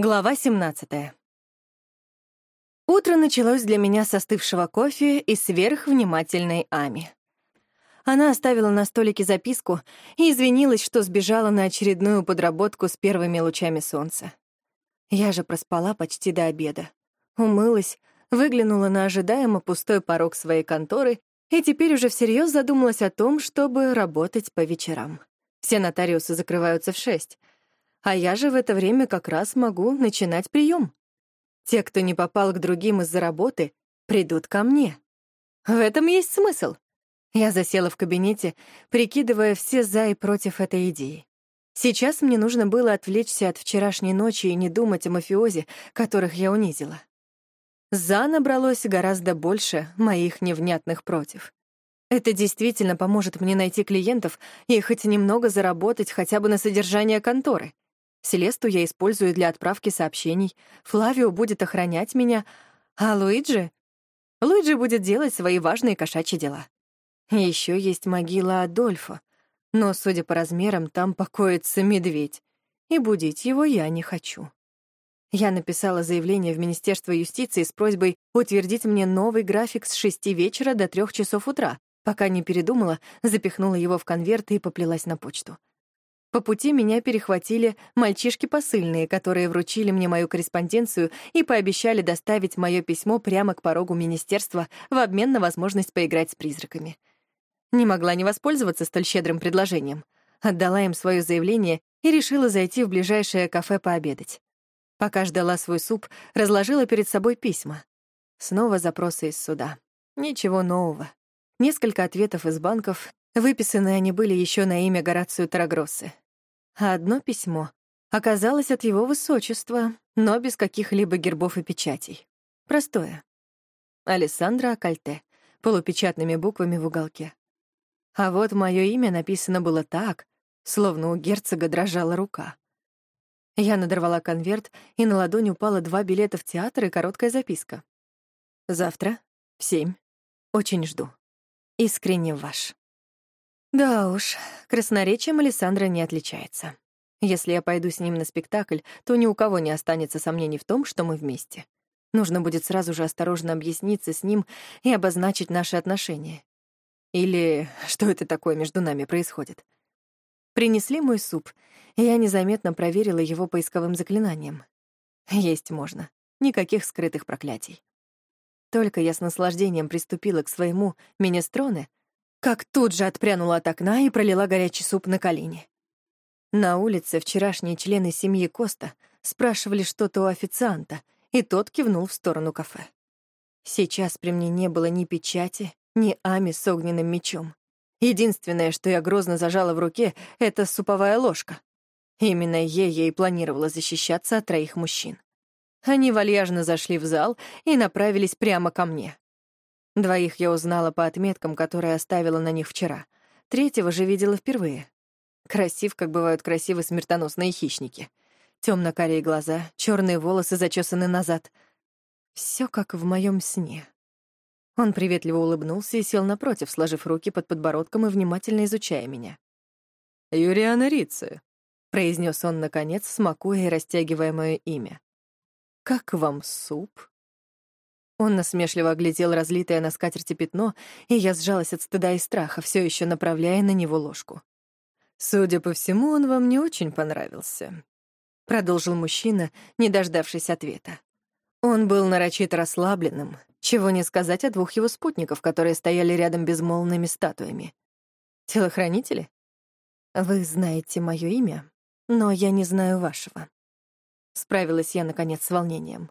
Глава 17. Утро началось для меня с остывшего кофе и сверхвнимательной Ами. Она оставила на столике записку и извинилась, что сбежала на очередную подработку с первыми лучами солнца. Я же проспала почти до обеда. Умылась, выглянула на ожидаемо пустой порог своей конторы и теперь уже всерьез задумалась о том, чтобы работать по вечерам. Все нотариусы закрываются в шесть — а я же в это время как раз могу начинать прием. Те, кто не попал к другим из-за работы, придут ко мне. В этом есть смысл. Я засела в кабинете, прикидывая все «за» и против этой идеи. Сейчас мне нужно было отвлечься от вчерашней ночи и не думать о мафиозе, которых я унизила. «За» набралось гораздо больше моих невнятных «против». Это действительно поможет мне найти клиентов и хоть немного заработать хотя бы на содержание конторы. Селесту я использую для отправки сообщений, Флавио будет охранять меня, а Луиджи... Луиджи будет делать свои важные кошачьи дела. Еще есть могила Адольфа, но, судя по размерам, там покоится медведь, и будить его я не хочу. Я написала заявление в Министерство юстиции с просьбой утвердить мне новый график с шести вечера до трех часов утра, пока не передумала, запихнула его в конверт и поплелась на почту. По пути меня перехватили мальчишки посыльные, которые вручили мне мою корреспонденцию и пообещали доставить мое письмо прямо к порогу министерства в обмен на возможность поиграть с призраками. Не могла не воспользоваться столь щедрым предложением. Отдала им свое заявление и решила зайти в ближайшее кафе пообедать. Пока ждала свой суп, разложила перед собой письма. Снова запросы из суда. Ничего нового. Несколько ответов из банков, Выписаны они были еще на имя Горацию Тарагроссы. А одно письмо оказалось от его высочества, но без каких-либо гербов и печатей. Простое. Алессандро Акальте, полупечатными буквами в уголке. А вот мое имя написано было так, словно у герцога дрожала рука. Я надорвала конверт, и на ладонь упало два билета в театр и короткая записка. «Завтра в семь. Очень жду. Искренне ваш». Да уж, красноречием Александра не отличается. Если я пойду с ним на спектакль, то ни у кого не останется сомнений в том, что мы вместе. Нужно будет сразу же осторожно объясниться с ним и обозначить наши отношения. Или что это такое между нами происходит. Принесли мой суп, и я незаметно проверила его поисковым заклинанием. Есть можно. Никаких скрытых проклятий. Только я с наслаждением приступила к своему минестроне, как тут же отпрянула от окна и пролила горячий суп на колени. На улице вчерашние члены семьи Коста спрашивали что-то у официанта, и тот кивнул в сторону кафе. Сейчас при мне не было ни печати, ни ами с огненным мечом. Единственное, что я грозно зажала в руке, — это суповая ложка. Именно ей я и планировала защищаться от троих мужчин. Они вальяжно зашли в зал и направились прямо ко мне. Двоих я узнала по отметкам, которые оставила на них вчера. Третьего же видела впервые. Красив, как бывают красивы смертоносные хищники. Темно-карие глаза, черные волосы зачесаны назад. Все как в моем сне. Он приветливо улыбнулся и сел напротив, сложив руки под подбородком и внимательно изучая меня. «Юриана Рицы», — произнес он, наконец, смакуя и растягивая мое имя. «Как вам суп?» Он насмешливо оглядел разлитое на скатерти пятно, и я сжалась от стыда и страха, все еще направляя на него ложку. «Судя по всему, он вам не очень понравился», — продолжил мужчина, не дождавшись ответа. Он был нарочито расслабленным, чего не сказать о двух его спутников, которые стояли рядом безмолвными статуями. «Телохранители?» «Вы знаете мое имя, но я не знаю вашего». Справилась я, наконец, с волнением.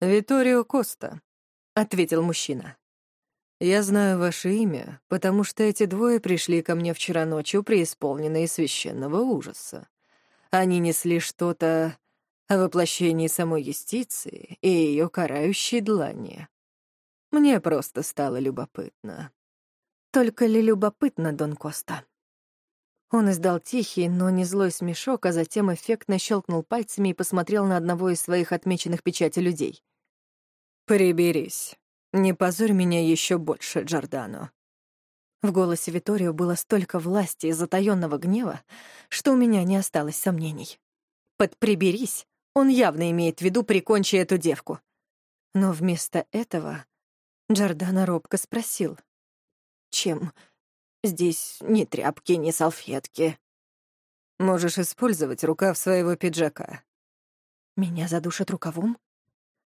«Виторио Коста», — ответил мужчина. «Я знаю ваше имя, потому что эти двое пришли ко мне вчера ночью преисполненные священного ужаса. Они несли что-то о воплощении самой юстиции и ее карающей длани. Мне просто стало любопытно». «Только ли любопытно, Дон Коста?» Он издал тихий, но не злой смешок, а затем эффектно щелкнул пальцами и посмотрел на одного из своих отмеченных печати людей. «Приберись. Не позорь меня еще больше, Джордано». В голосе Виторио было столько власти и затаённого гнева, что у меня не осталось сомнений. Под «приберись» Он явно имеет в виду «прикончи эту девку». Но вместо этого Джордана робко спросил. «Чем? Здесь ни тряпки, ни салфетки». «Можешь использовать рукав своего пиджака». «Меня задушат рукавом?»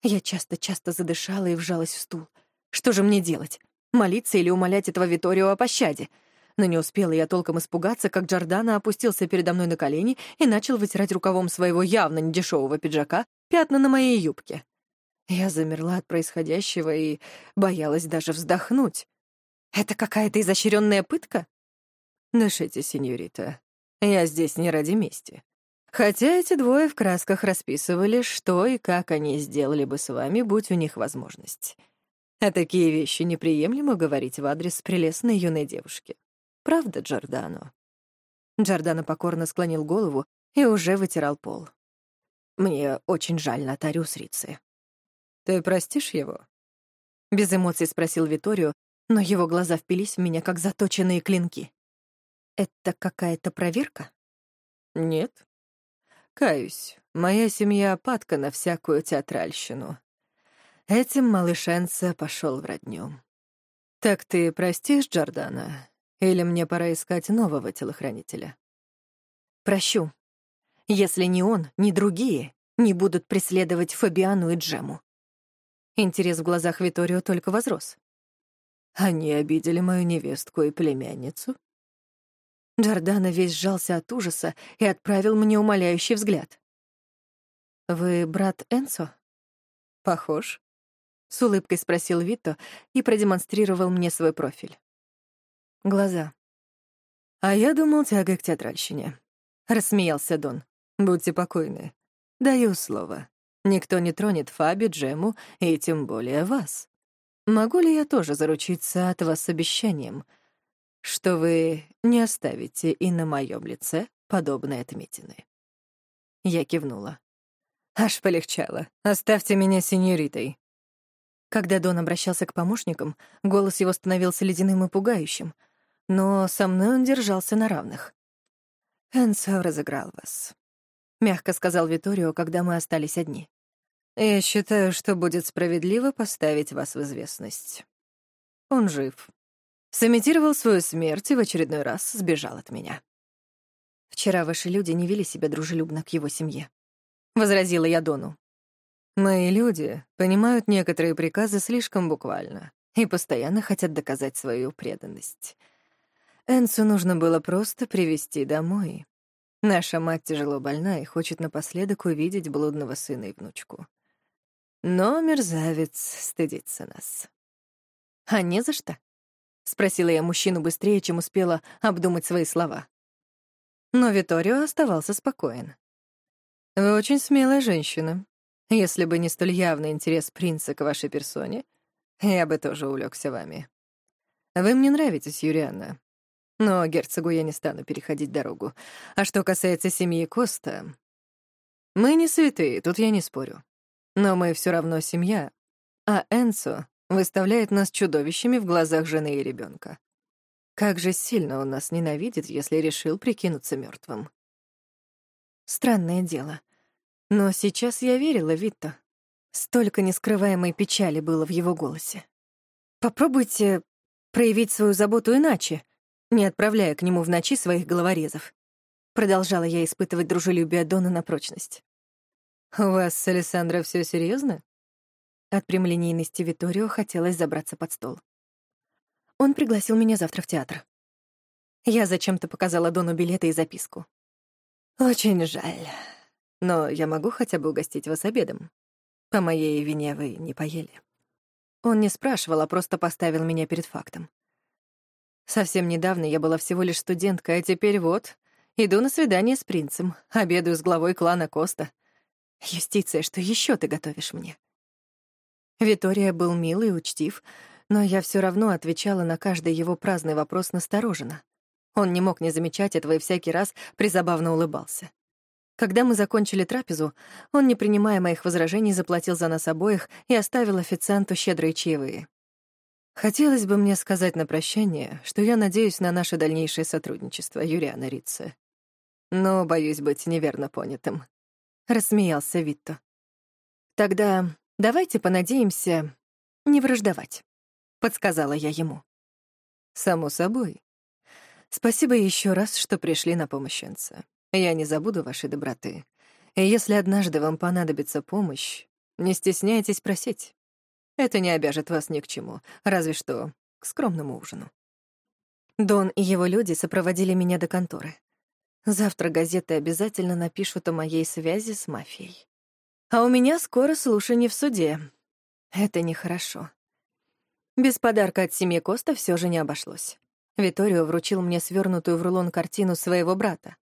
Я часто-часто задышала и вжалась в стул. Что же мне делать? Молиться или умолять этого Виторио о пощаде? Но не успела я толком испугаться, как Джордана опустился передо мной на колени и начал вытирать рукавом своего явно недешевого пиджака пятна на моей юбке. Я замерла от происходящего и боялась даже вздохнуть. Это какая-то изощренная пытка? Дышите, сеньорита. Я здесь не ради мести. Хотя эти двое в красках расписывали, что и как они сделали бы с вами, будь у них возможность. А такие вещи неприемлемо говорить в адрес прелестной юной девушки. Правда, Джордано?» Джордано покорно склонил голову и уже вытирал пол. «Мне очень жаль Нотариус Рицы». «Ты простишь его?» Без эмоций спросил Виторио, но его глаза впились в меня, как заточенные клинки. «Это какая-то проверка?» «Нет. Каюсь, моя семья падка на всякую театральщину. Этим малышенца пошел в родню. Так ты простишь Джордана? Или мне пора искать нового телохранителя? Прощу. Если ни он, ни другие не будут преследовать Фабиану и Джему. Интерес в глазах Виторио только возрос. Они обидели мою невестку и племянницу? Джордана весь сжался от ужаса и отправил мне умоляющий взгляд. «Вы брат Энсо?» «Похож?» — с улыбкой спросил Вито и продемонстрировал мне свой профиль. Глаза. «А я думал, тяга к театральщине», — рассмеялся Дон. «Будьте покойны. Даю слово. Никто не тронет Фаби, Джему и тем более вас. Могу ли я тоже заручиться от вас обещанием, что вы не оставите и на моем лице подобные отметины?» Я кивнула. Аж полегчало. «Оставьте меня сеньоритой». Когда Дон обращался к помощникам, голос его становился ледяным и пугающим — но со мной он держался на равных. «Энсо разыграл вас», — мягко сказал Виторио, когда мы остались одни. «Я считаю, что будет справедливо поставить вас в известность. Он жив. Сымитировал свою смерть и в очередной раз сбежал от меня». «Вчера ваши люди не вели себя дружелюбно к его семье», — возразила я Дону. «Мои люди понимают некоторые приказы слишком буквально и постоянно хотят доказать свою преданность». Энсу нужно было просто привести домой. Наша мать тяжело больна и хочет напоследок увидеть блудного сына и внучку. Но мерзавец стыдится нас. «А не за что?» — спросила я мужчину быстрее, чем успела обдумать свои слова. Но Виторио оставался спокоен. «Вы очень смелая женщина. Если бы не столь явный интерес принца к вашей персоне, я бы тоже увлекся вами. Вы мне нравитесь, Юрианна, но герцогу я не стану переходить дорогу. А что касается семьи Коста... Мы не святые, тут я не спорю. Но мы все равно семья. А Энсо выставляет нас чудовищами в глазах жены и ребенка. Как же сильно он нас ненавидит, если решил прикинуться мертвым. Странное дело. Но сейчас я верила Витто. Столько нескрываемой печали было в его голосе. Попробуйте проявить свою заботу иначе, не отправляя к нему в ночи своих головорезов. Продолжала я испытывать дружелюбие Дона на прочность. «У вас с Александра все серьезно? От прямолинейности Виторио хотелось забраться под стол. Он пригласил меня завтра в театр. Я зачем-то показала Дону билеты и записку. «Очень жаль. Но я могу хотя бы угостить вас обедом. По моей вине вы не поели». Он не спрашивал, а просто поставил меня перед фактом. Совсем недавно я была всего лишь студенткой, а теперь вот, иду на свидание с принцем, обедаю с главой клана Коста. Юстиция, что еще ты готовишь мне? Витория был милый и учтив, но я все равно отвечала на каждый его праздный вопрос настороженно. Он не мог не замечать этого и всякий раз призабавно улыбался. Когда мы закончили трапезу, он, не принимая моих возражений, заплатил за нас обоих и оставил официанту щедрые чаевые. Хотелось бы мне сказать на прощание, что я надеюсь на наше дальнейшее сотрудничество, Юриана Рице. Но боюсь быть неверно понятым. Рассмеялся Витто. Тогда давайте понадеемся не враждовать, подсказала я ему. Само собой. Спасибо еще раз, что пришли на помощь Энце. Я не забуду вашей доброты. И если однажды вам понадобится помощь, не стесняйтесь просить. Это не обяжет вас ни к чему, разве что к скромному ужину. Дон и его люди сопроводили меня до конторы. Завтра газеты обязательно напишут о моей связи с мафией. А у меня скоро слушание в суде. Это нехорошо. Без подарка от семьи Коста все же не обошлось. Виторио вручил мне свернутую в рулон картину своего брата.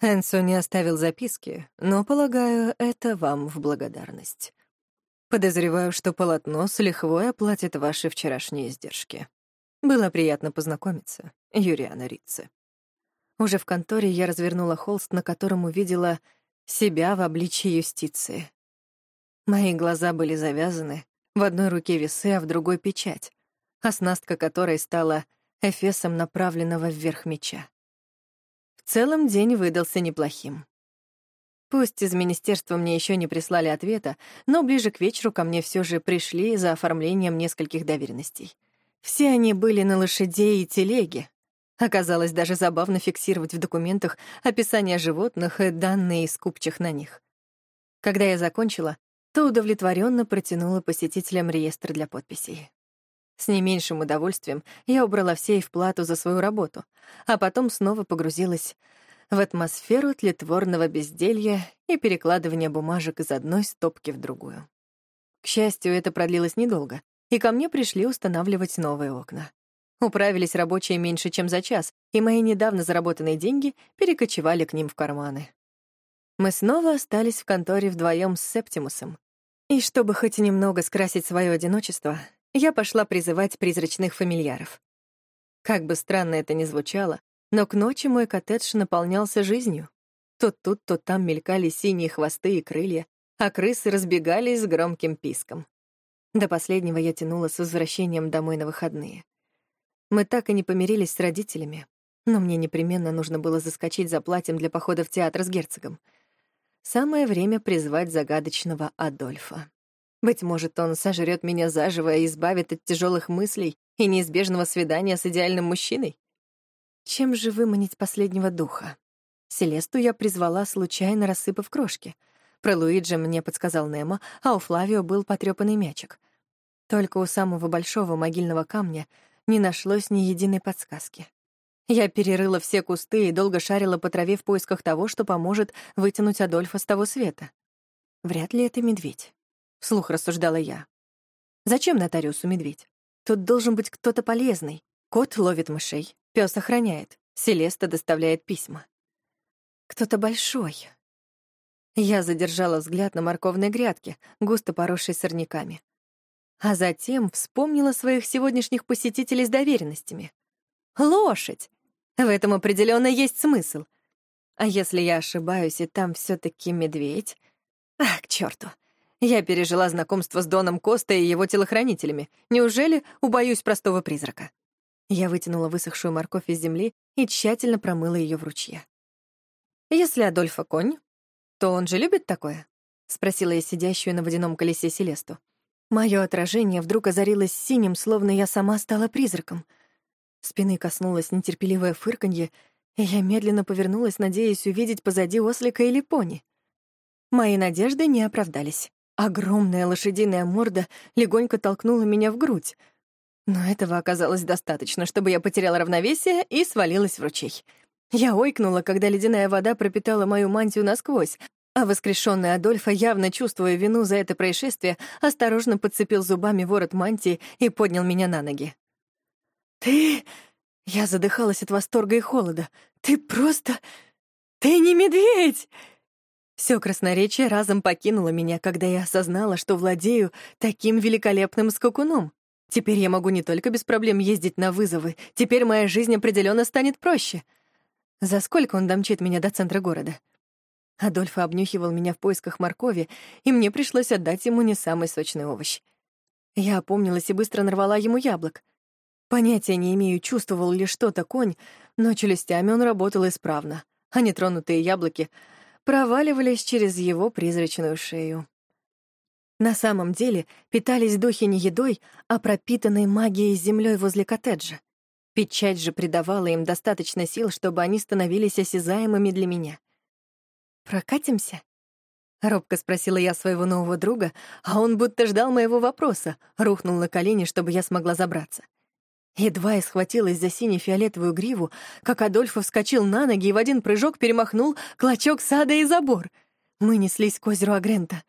Энсо не оставил записки, но, полагаю, это вам в благодарность. Подозреваю, что полотно с лихвой оплатит ваши вчерашние издержки. Было приятно познакомиться, Юриана Ритце. Уже в конторе я развернула холст, на котором увидела себя в обличье юстиции. Мои глаза были завязаны, в одной руке весы, а в другой — печать, оснастка которой стала эфесом направленного вверх меча. В целом день выдался неплохим. Пусть из министерства мне еще не прислали ответа, но ближе к вечеру ко мне все же пришли за оформлением нескольких доверенностей. Все они были на лошадей и телеге. Оказалось даже забавно фиксировать в документах описание животных и данные из на них. Когда я закончила, то удовлетворенно протянула посетителям реестр для подписей. С не меньшим удовольствием я убрала в сейф плату за свою работу, а потом снова погрузилась в атмосферу тлетворного безделья и перекладывания бумажек из одной стопки в другую. К счастью, это продлилось недолго, и ко мне пришли устанавливать новые окна. Управились рабочие меньше, чем за час, и мои недавно заработанные деньги перекочевали к ним в карманы. Мы снова остались в конторе вдвоем с Септимусом. И чтобы хоть немного скрасить свое одиночество, я пошла призывать призрачных фамильяров. Как бы странно это ни звучало, но к ночи мой коттедж наполнялся жизнью. То тут, то там мелькали синие хвосты и крылья, а крысы разбегались с громким писком. До последнего я тянула с возвращением домой на выходные. Мы так и не помирились с родителями, но мне непременно нужно было заскочить за платьем для похода в театр с герцогом. Самое время призвать загадочного Адольфа. Быть может, он сожрет меня заживо и избавит от тяжелых мыслей и неизбежного свидания с идеальным мужчиной? Чем же выманить последнего духа? Селесту я призвала, случайно рассыпав крошки. Про Луиджи мне подсказал Немо, а у Флавио был потрёпанный мячик. Только у самого большого могильного камня не нашлось ни единой подсказки. Я перерыла все кусты и долго шарила по траве в поисках того, что поможет вытянуть Адольфа с того света. Вряд ли это медведь, — вслух рассуждала я. Зачем нотариусу медведь? Тут должен быть кто-то полезный. Кот ловит мышей, пес охраняет, Селеста доставляет письма. Кто-то большой. Я задержала взгляд на морковной грядке, густо поросшей сорняками. А затем вспомнила своих сегодняшних посетителей с доверенностями. Лошадь! В этом определенно есть смысл. А если я ошибаюсь, и там все таки медведь? Ах, к черту! Я пережила знакомство с Доном Коста и его телохранителями. Неужели убоюсь простого призрака? Я вытянула высохшую морковь из земли и тщательно промыла ее в ручье. «Если Адольфа конь, то он же любит такое?» — спросила я сидящую на водяном колесе Селесту. Мое отражение вдруг озарилось синим, словно я сама стала призраком — Спины коснулось нетерпеливое фырканье, и я медленно повернулась, надеясь увидеть позади ослика или пони. Мои надежды не оправдались. Огромная лошадиная морда легонько толкнула меня в грудь. Но этого оказалось достаточно, чтобы я потеряла равновесие и свалилась в ручей. Я ойкнула, когда ледяная вода пропитала мою мантию насквозь, а воскрешенный Адольфа, явно чувствуя вину за это происшествие, осторожно подцепил зубами ворот мантии и поднял меня на ноги. «Ты...» Я задыхалась от восторга и холода. «Ты просто... Ты не медведь!» Все красноречие разом покинуло меня, когда я осознала, что владею таким великолепным скакуном. Теперь я могу не только без проблем ездить на вызовы, теперь моя жизнь определенно станет проще. За сколько он домчит меня до центра города? Адольфа обнюхивал меня в поисках моркови, и мне пришлось отдать ему не самый сочный овощ. Я опомнилась и быстро нарвала ему яблок. Понятия не имею, чувствовал ли что-то конь, но челюстями он работал исправно, а нетронутые яблоки проваливались через его призрачную шею. На самом деле питались духи не едой, а пропитанной магией землей возле коттеджа. Печать же придавала им достаточно сил, чтобы они становились осязаемыми для меня. «Прокатимся?» — робко спросила я своего нового друга, а он будто ждал моего вопроса, рухнул на колени, чтобы я смогла забраться. Едва я схватилась за сине-фиолетовую гриву, как Адольфо вскочил на ноги и в один прыжок перемахнул клочок сада и забор. Мы неслись к озеру Агрента.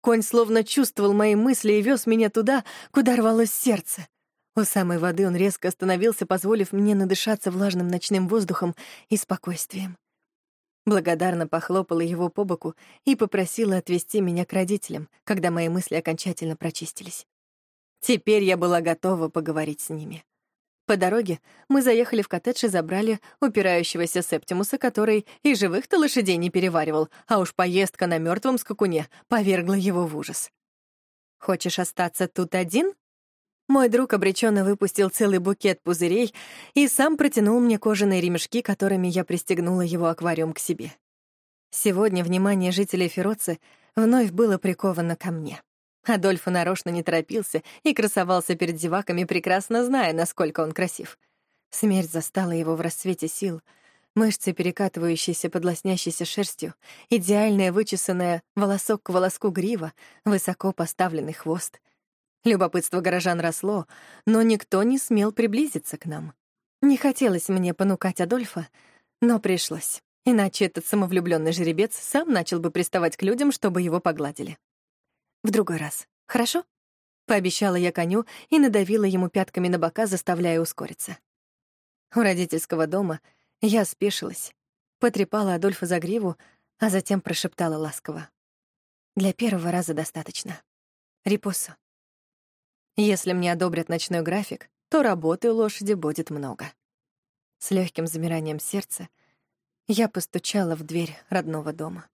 Конь словно чувствовал мои мысли и вез меня туда, куда рвалось сердце. У самой воды он резко остановился, позволив мне надышаться влажным ночным воздухом и спокойствием. Благодарно похлопала его по боку и попросила отвезти меня к родителям, когда мои мысли окончательно прочистились. Теперь я была готова поговорить с ними. По дороге мы заехали в коттедж и забрали упирающегося Септимуса, который и живых-то лошадей не переваривал, а уж поездка на мертвом скакуне повергла его в ужас. «Хочешь остаться тут один?» Мой друг обреченно выпустил целый букет пузырей и сам протянул мне кожаные ремешки, которыми я пристегнула его аквариум к себе. Сегодня внимание жителей Фероцы вновь было приковано ко мне. Адольфо нарочно не торопился и красовался перед зеваками, прекрасно зная, насколько он красив. Смерть застала его в расцвете сил, мышцы, перекатывающиеся под лоснящейся шерстью, идеальная вычесанная волосок к волоску грива, высоко поставленный хвост — Любопытство горожан росло, но никто не смел приблизиться к нам. Не хотелось мне понукать Адольфа, но пришлось. Иначе этот самовлюбленный жеребец сам начал бы приставать к людям, чтобы его погладили. В другой раз. Хорошо? Пообещала я коню и надавила ему пятками на бока, заставляя ускориться. У родительского дома я спешилась, потрепала Адольфа за гриву, а затем прошептала ласково. Для первого раза достаточно. Репосо. Если мне одобрят ночной график, то работы у лошади будет много. С легким замиранием сердца я постучала в дверь родного дома.